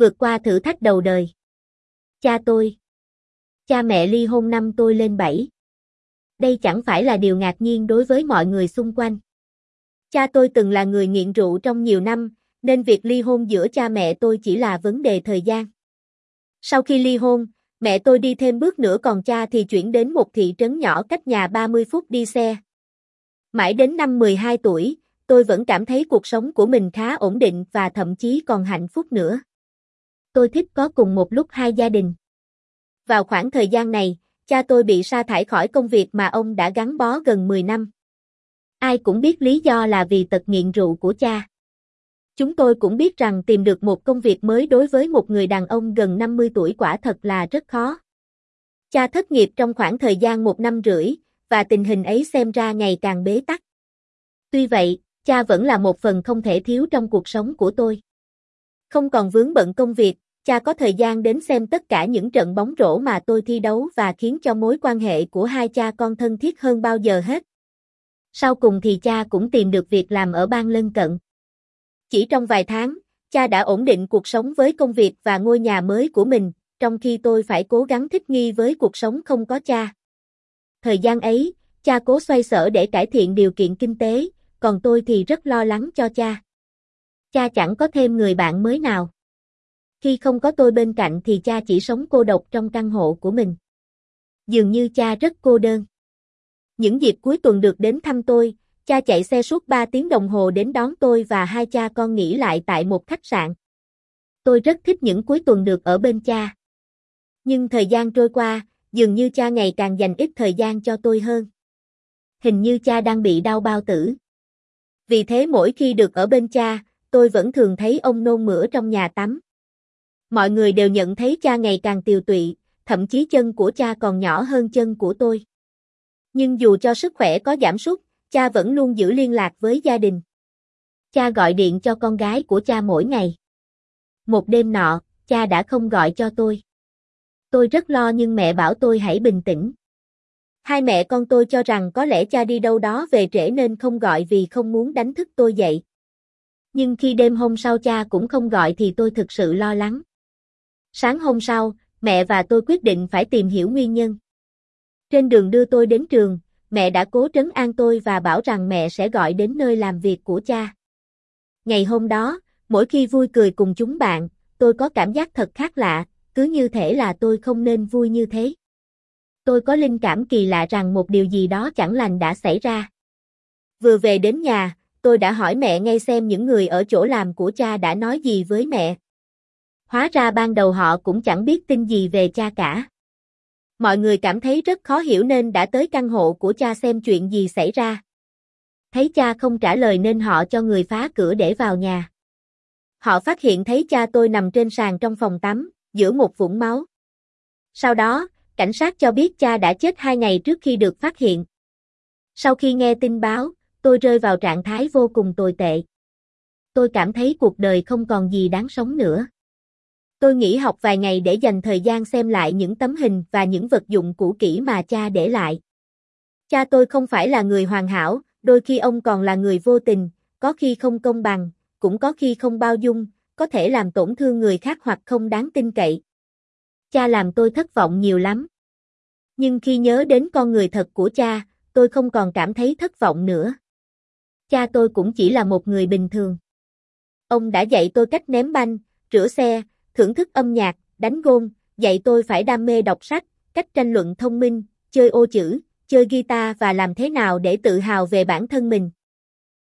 Vượt qua thử thách đầu đời. Cha tôi. Cha mẹ ly hôn năm tôi lên 7. Đây chẳng phải là điều ngạc nhiên đối với mọi người xung quanh. Cha tôi từng là người nghiện rượu trong nhiều năm, nên việc ly hôn giữa cha mẹ tôi chỉ là vấn đề thời gian. Sau khi ly hôn, mẹ tôi đi thêm bước nữa còn cha thì chuyển đến một thị trấn nhỏ cách nhà 30 phút đi xe. Mãi đến năm 12 tuổi, tôi vẫn cảm thấy cuộc sống của mình khá ổn định và thậm chí còn hạnh phúc nữa. Tôi thích có cùng một lúc hai gia đình. Vào khoảng thời gian này, cha tôi bị sa thải khỏi công việc mà ông đã gắn bó gần 10 năm. Ai cũng biết lý do là vì tật nghiện rượu của cha. Chúng tôi cũng biết rằng tìm được một công việc mới đối với một người đàn ông gần 50 tuổi quả thật là rất khó. Cha thất nghiệp trong khoảng thời gian một năm rưỡi, và tình hình ấy xem ra ngày càng bế tắc. Tuy vậy, cha vẫn là một phần không thể thiếu trong cuộc sống của tôi. Không còn vướng bận công việc, cha có thời gian đến xem tất cả những trận bóng rổ mà tôi thi đấu và khiến cho mối quan hệ của hai cha con thân thiết hơn bao giờ hết. Sau cùng thì cha cũng tìm được việc làm ở bang lân cận. Chỉ trong vài tháng, cha đã ổn định cuộc sống với công việc và ngôi nhà mới của mình, trong khi tôi phải cố gắng thích nghi với cuộc sống không có cha. Thời gian ấy, cha cố xoay sở để cải thiện điều kiện kinh tế, còn tôi thì rất lo lắng cho cha. Cha chẳng có thêm người bạn mới nào. Khi không có tôi bên cạnh thì cha chỉ sống cô độc trong căn hộ của mình. Dường như cha rất cô đơn. Những dịp cuối tuần được đến thăm tôi, cha chạy xe suốt 3 tiếng đồng hồ đến đón tôi và hai cha con nghỉ lại tại một khách sạn. Tôi rất thích những cuối tuần được ở bên cha. Nhưng thời gian trôi qua, dường như cha ngày càng dành ít thời gian cho tôi hơn. Hình như cha đang bị đau bao tử. Vì thế mỗi khi được ở bên cha, tôi vẫn thường thấy ông nôn mửa trong nhà tắm. Mọi người đều nhận thấy cha ngày càng tiều tụy, thậm chí chân của cha còn nhỏ hơn chân của tôi. Nhưng dù cho sức khỏe có giảm sút, cha vẫn luôn giữ liên lạc với gia đình. Cha gọi điện cho con gái của cha mỗi ngày. Một đêm nọ, cha đã không gọi cho tôi. Tôi rất lo nhưng mẹ bảo tôi hãy bình tĩnh. Hai mẹ con tôi cho rằng có lẽ cha đi đâu đó về trễ nên không gọi vì không muốn đánh thức tôi dậy. Nhưng khi đêm hôm sau cha cũng không gọi thì tôi thực sự lo lắng. Sáng hôm sau, mẹ và tôi quyết định phải tìm hiểu nguyên nhân. Trên đường đưa tôi đến trường, mẹ đã cố trấn an tôi và bảo rằng mẹ sẽ gọi đến nơi làm việc của cha. Ngày hôm đó, mỗi khi vui cười cùng chúng bạn, tôi có cảm giác thật khác lạ, cứ như thể là tôi không nên vui như thế. Tôi có linh cảm kỳ lạ rằng một điều gì đó chẳng lành đã xảy ra. Vừa về đến nhà, tôi đã hỏi mẹ ngay xem những người ở chỗ làm của cha đã nói gì với mẹ. Hóa ra ban đầu họ cũng chẳng biết tin gì về cha cả. Mọi người cảm thấy rất khó hiểu nên đã tới căn hộ của cha xem chuyện gì xảy ra. Thấy cha không trả lời nên họ cho người phá cửa để vào nhà. Họ phát hiện thấy cha tôi nằm trên sàn trong phòng tắm, giữa một vũng máu. Sau đó, cảnh sát cho biết cha đã chết hai ngày trước khi được phát hiện. Sau khi nghe tin báo, tôi rơi vào trạng thái vô cùng tồi tệ. Tôi cảm thấy cuộc đời không còn gì đáng sống nữa. Tôi nghỉ học vài ngày để dành thời gian xem lại những tấm hình và những vật dụng cũ kỹ mà cha để lại. Cha tôi không phải là người hoàn hảo, đôi khi ông còn là người vô tình, có khi không công bằng, cũng có khi không bao dung, có thể làm tổn thương người khác hoặc không đáng tin cậy. Cha làm tôi thất vọng nhiều lắm. Nhưng khi nhớ đến con người thật của cha, tôi không còn cảm thấy thất vọng nữa. Cha tôi cũng chỉ là một người bình thường. Ông đã dạy tôi cách ném banh, rửa xe, thưởng thức âm nhạc, đánh gôn, dạy tôi phải đam mê đọc sách, cách tranh luận thông minh, chơi ô chữ, chơi guitar và làm thế nào để tự hào về bản thân mình.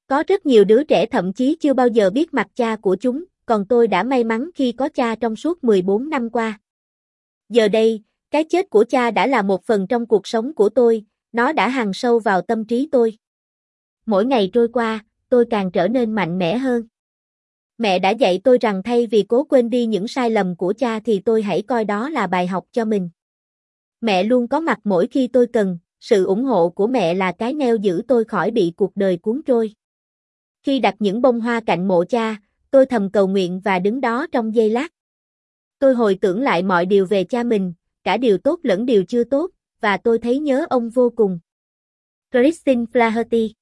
Có rất nhiều đứa trẻ thậm chí chưa bao giờ biết mặt cha của chúng, còn tôi đã may mắn khi có cha trong suốt 14 năm qua. Giờ đây, cái chết của cha đã là một phần trong cuộc sống của tôi, nó đã hằn sâu vào tâm trí tôi. Mỗi ngày trôi qua, tôi càng trở nên mạnh mẽ hơn. Mẹ đã dạy tôi rằng thay vì cố quên đi những sai lầm của cha thì tôi hãy coi đó là bài học cho mình. Mẹ luôn có mặt mỗi khi tôi cần, sự ủng hộ của mẹ là cái neo giữ tôi khỏi bị cuộc đời cuốn trôi. Khi đặt những bông hoa cạnh mộ cha, tôi thầm cầu nguyện và đứng đó trong giây lát. Tôi hồi tưởng lại mọi điều về cha mình, cả điều tốt lẫn điều chưa tốt, và tôi thấy nhớ ông vô cùng. Christine Flaherty